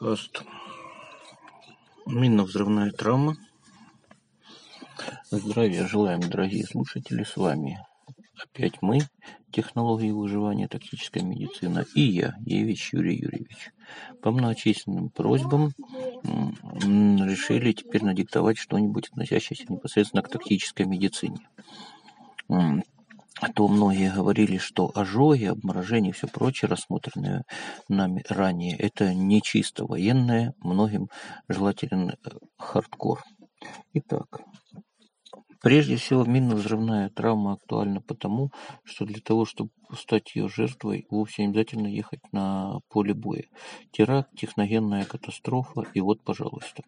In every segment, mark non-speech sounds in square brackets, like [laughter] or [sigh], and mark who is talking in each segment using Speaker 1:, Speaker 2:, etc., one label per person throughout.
Speaker 1: Подкаст «Минно-взрывная травма». Здравия желаем, дорогие слушатели, с вами опять мы, технологии выживания, тактическая медицина, и я, Евич Юрий Юрьевич. По многочисленным просьбам решили теперь надиктовать что-нибудь, относящееся непосредственно к тактической медицине то многие говорили, что ожоги, обморожение и все прочее, рассмотренное нами ранее, это не чисто военное, многим желателен э, хардкор. Итак, прежде всего минно-взрывная травма актуальна потому, что для того, чтобы стать ее жертвой, вовсе не обязательно ехать на поле боя. Теракт, техногенная катастрофа и вот, пожалуйста.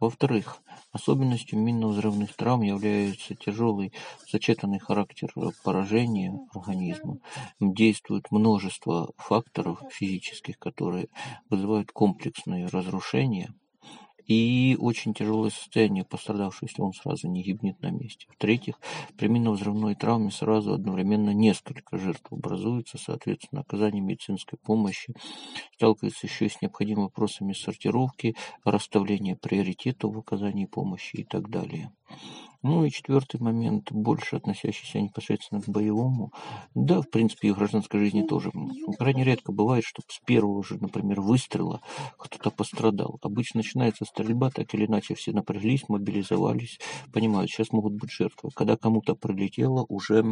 Speaker 1: Во-вторых, особенностью минно-взрывных травм является тяжелый сочетанный характер поражения организма. Действует множество факторов физических, которые вызывают комплексные разрушения – и очень тяжелое состояние пострадавшего, если он сразу не гибнет на месте. В-третьих, при минно-взрывной травме сразу одновременно несколько жертв образуется, соответственно, оказание медицинской помощи сталкивается еще с необходимыми вопросами сортировки, расставления приоритетов в оказании помощи и так далее. Ну и четвертый момент, больше относящийся непосредственно к боевому. Да, в принципе, и в гражданской жизни тоже. Крайне редко бывает, чтобы с первого же, например, выстрела кто-то пострадал. Обычно начинается стрельба, так или иначе все напряглись, мобилизовались, понимают, сейчас могут быть жертвы. Когда кому-то прилетело, уже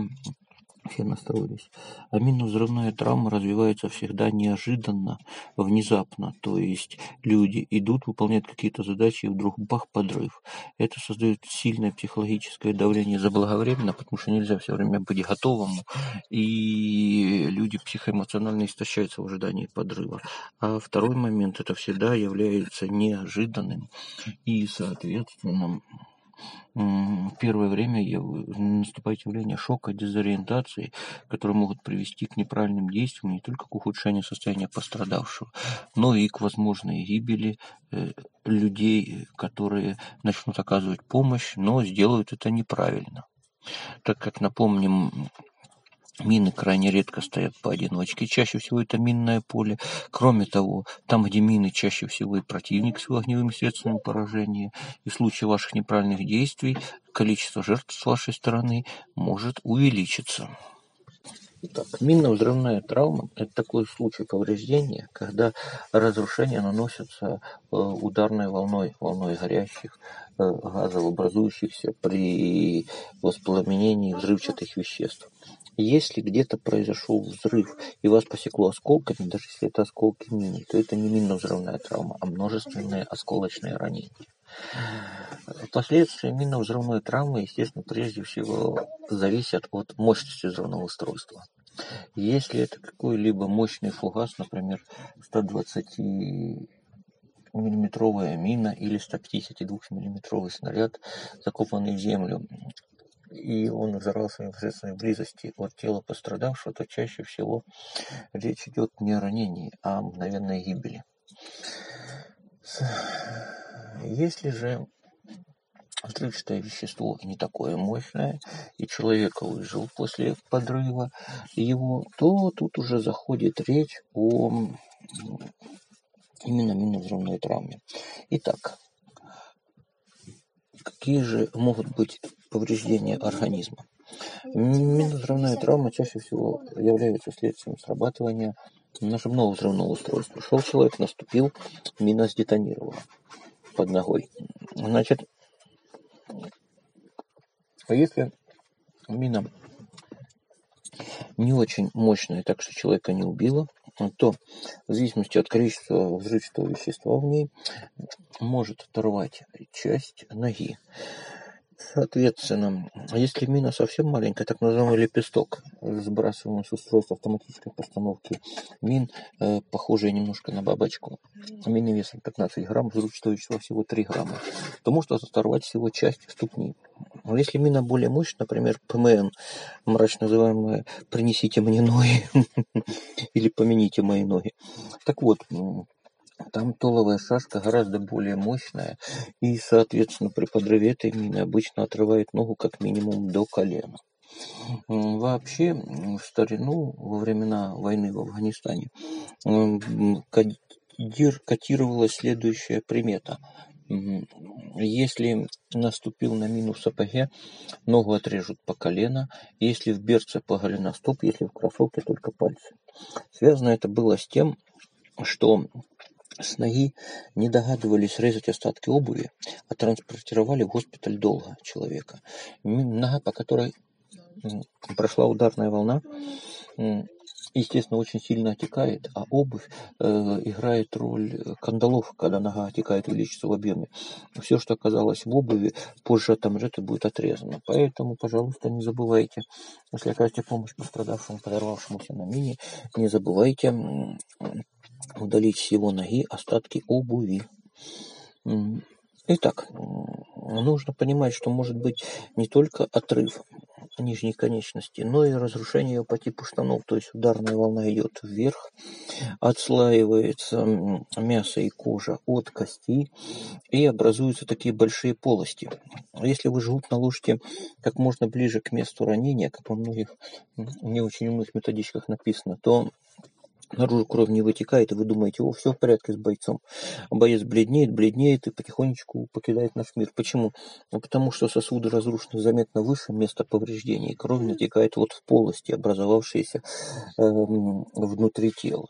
Speaker 1: все настроились. А минно-взрывная травма развивается всегда неожиданно, внезапно. То есть люди идут, выполняют какие-то задачи, и вдруг бах, подрыв. Это создает сильное психологическое давление заблаговременно, потому что нельзя все время быть готовому, и люди психоэмоционально истощаются в ожидании подрыва. А второй момент, это всегда является неожиданным и, соответственно, первое время наступает явление шока, дезориентации, которые могут привести к неправильным действиям, не только к ухудшению состояния пострадавшего, но и к возможной гибели э, людей, которые начнут оказывать помощь, но сделают это неправильно. Так как, напомним, Мины крайне редко стоят поодиночке, чаще всего это минное поле. Кроме того, там, где мины, чаще всего и противник с огневыми средствами поражения. И в случае ваших неправильных действий количество жертв с вашей стороны может увеличиться. Итак, минно-взрывная травма – это такой случай повреждения, когда разрушение наносится э, ударной волной, волной горящих э, газов, образующихся при воспламенении взрывчатых веществ. Если где-то произошел взрыв и вас посекло осколками, даже если это осколки мины, то это не минно-взрывная травма, а множественные осколочные ранения. Последствия минно-взрывной травмы, естественно, прежде всего зависят от мощности взрывного устройства. Если это какой-либо мощный фугас, например, 120 миллиметровая мина или 152 миллиметровый снаряд, закопанный в землю, и он взорвался в непосредственной близости от тела пострадавшего, то чаще всего речь идет не о ранении, а о мгновенной гибели. Если же взрывчатое вещество не такое мощное, и человек выжил после подрыва его, то тут уже заходит речь о именно минно-взрывной травме. Итак, какие же могут быть повреждения организма. Минно-взрывная травма чаще всего является следствием срабатывания нажимного взрывного устройства. Шел человек, наступил, мина сдетонировала под ногой. Значит, а если мина не очень мощная, так что человека не убила, то в зависимости от количества взрывчатого вещества в ней может оторвать часть ноги. Соответственно, если мина совсем маленькая, так называемый лепесток, сбрасываемый с устройства автоматической постановки мин, э, похожая немножко на бабочку, мины весом 15 грамм, взрывчатого вещества всего 3 грамма, то может оторвать всего часть ступни. Но если мина более мощная, например, ПМН, мрачно называемая «принесите мне ноги» [laughs] или «помените мои ноги», так вот, там толовая шашка гораздо более мощная, и, соответственно, при подрыве этой мины обычно отрывает ногу как минимум до колена. Вообще, в старину, во времена войны в Афганистане, котировалась следующая примета. Если наступил на мину в сапоге, ногу отрежут по колено, если в берце по голеностоп, если в кроссовке только пальцы. Связано это было с тем, что с ноги не догадывались резать остатки обуви, а транспортировали в госпиталь долго человека. Нога, по которой прошла ударная волна, естественно, очень сильно отекает, а обувь э, играет роль кандалов, когда нога отекает, увеличится в объеме. Все, что оказалось в обуви, позже отомрет и будет отрезано. Поэтому, пожалуйста, не забывайте, если окажете помощь пострадавшему, подорвавшемуся на мине, не забывайте удалить с его ноги остатки обуви. Итак, нужно понимать, что может быть не только отрыв нижней конечности, но и разрушение ее по типу штанов, то есть ударная волна идет вверх, отслаивается мясо и кожа от кости и образуются такие большие полости. Если вы жгут наложите как можно ближе к месту ранения, как во многих не очень умных методичках написано, то наружу кровь не вытекает, и вы думаете, о, все в порядке с бойцом. А боец бледнеет, бледнеет и потихонечку покидает наш мир. Почему? Ну, потому что сосуды разрушены заметно выше места повреждения, и кровь натекает вот в полости, образовавшиеся э, внутри тела.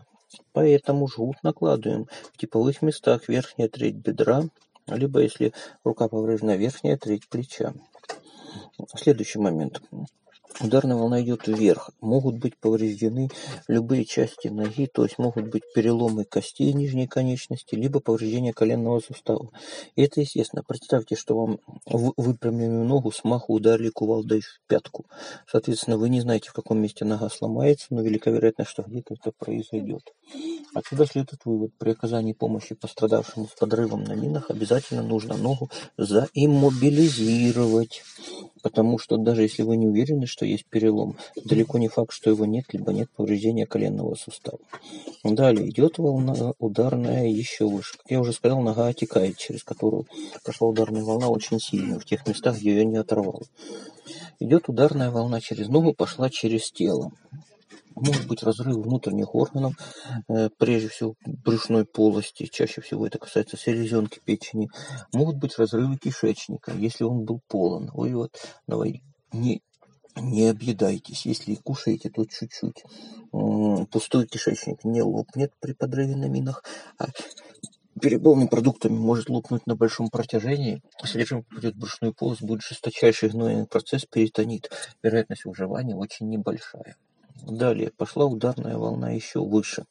Speaker 1: Поэтому жгут накладываем в типовых местах верхняя треть бедра, либо если рука повреждена, верхняя треть плеча. Следующий момент. Ударная волна идет вверх. Могут быть повреждены любые части ноги, то есть могут быть переломы костей нижней конечности, либо повреждение коленного сустава. И это естественно. Представьте, что вам выпрямленную ногу с маху ударили кувалдой в пятку. Соответственно, вы не знаете, в каком месте нога сломается, но велика вероятность, что где-то это произойдет. Отсюда следует вывод. При оказании помощи пострадавшему с подрывом на минах обязательно нужно ногу заиммобилизировать. Потому что даже если вы не уверены, что есть перелом, далеко не факт, что его нет, либо нет повреждения коленного сустава. Далее идет волна ударная еще выше. Как я уже сказал, нога отекает, через которую прошла ударная волна очень сильно, в тех местах, где ее не оторвало. Идет ударная волна через ногу, пошла через тело. Может быть разрыв внутренних органов, э, прежде всего брюшной полости, чаще всего это касается селезенки, печени. Могут быть разрывы кишечника, если он был полон. Вы вот давай, не, не объедайтесь. Если кушаете, то чуть-чуть. Пустой кишечник не лопнет при подрыве на минах, а переполненным продуктами может лопнуть на большом протяжении. Содержимое попадет в брюшную полость, будет жесточайший гнойный процесс, перитонит. Вероятность выживания очень небольшая. Далее пошла ударная волна еще выше.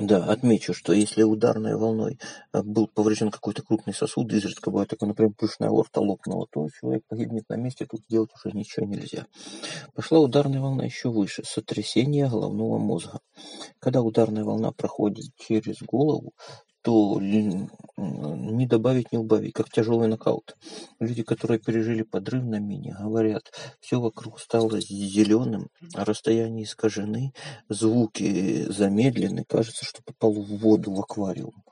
Speaker 1: Да, отмечу, что если ударной волной э, был поврежден какой-то крупный сосуд, изредка бывает такое, например, брюшная аорта лопнула, то человек погибнет на месте, тут сделать уже ничего нельзя. Пошла ударная волна еще выше, сотрясение головного мозга. Когда ударная волна проходит через голову, то не добавить, не убавить, как тяжелый нокаут. Люди, которые пережили подрыв на мине, говорят, все вокруг стало зеленым, расстояния искажены, звуки замедлены, кажется, что попал в воду, в аквариум.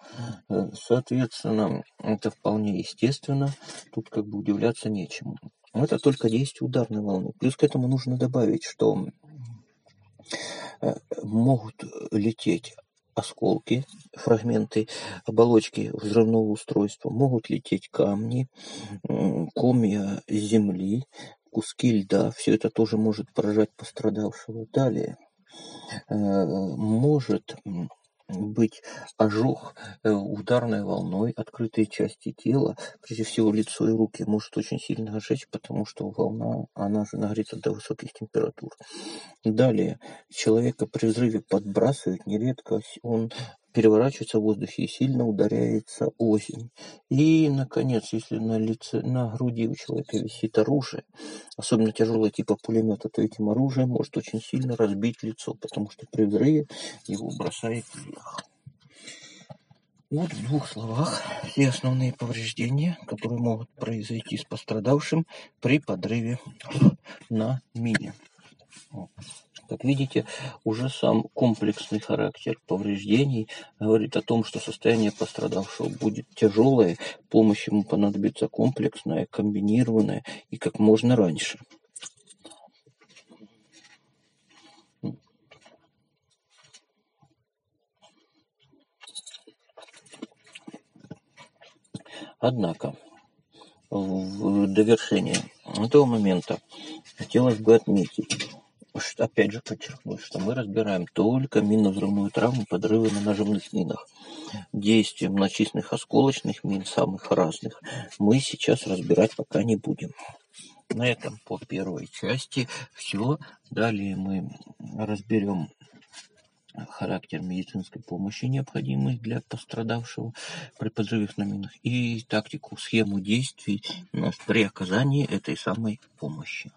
Speaker 1: Э, соответственно, это вполне естественно, тут как бы удивляться нечему. Это только действие ударной волны. Плюс к этому нужно добавить, что э, могут лететь осколки, фрагменты оболочки взрывного устройства, могут лететь камни, комья земли, куски льда. Все это тоже может поражать пострадавшего. Далее э, может быть ожог э, ударной волной, открытые части тела, прежде всего лицо и руки, может очень сильно ожечь, потому что волна, она же нагрета до высоких температур. Далее, человека при взрыве подбрасывает, нередко он переворачивается в воздухе и сильно ударяется озимь. И, наконец, если на, лице, на груди у человека висит оружие, особенно тяжелое типа пулемета, то этим оружием может очень сильно разбить лицо, потому что при взрыве его бросает вверх. Вот в двух словах все основные повреждения, которые могут произойти с пострадавшим при подрыве на мине. Как видите, уже сам комплексный характер повреждений говорит о том, что состояние пострадавшего будет тяжелое, помощь ему понадобится комплексная, комбинированная и как можно раньше. Однако, в довершение этого момента хотелось бы отметить, опять же подчеркнуть, что мы разбираем только минно-взрывную травму, подрывы на нажимных минах. Действия многочисленных осколочных мин, самых разных, мы сейчас разбирать пока не будем. На этом по первой части все. Далее мы разберем характер медицинской помощи, необходимой для пострадавшего при подрывах на минах, и тактику, схему действий при оказании этой самой помощи.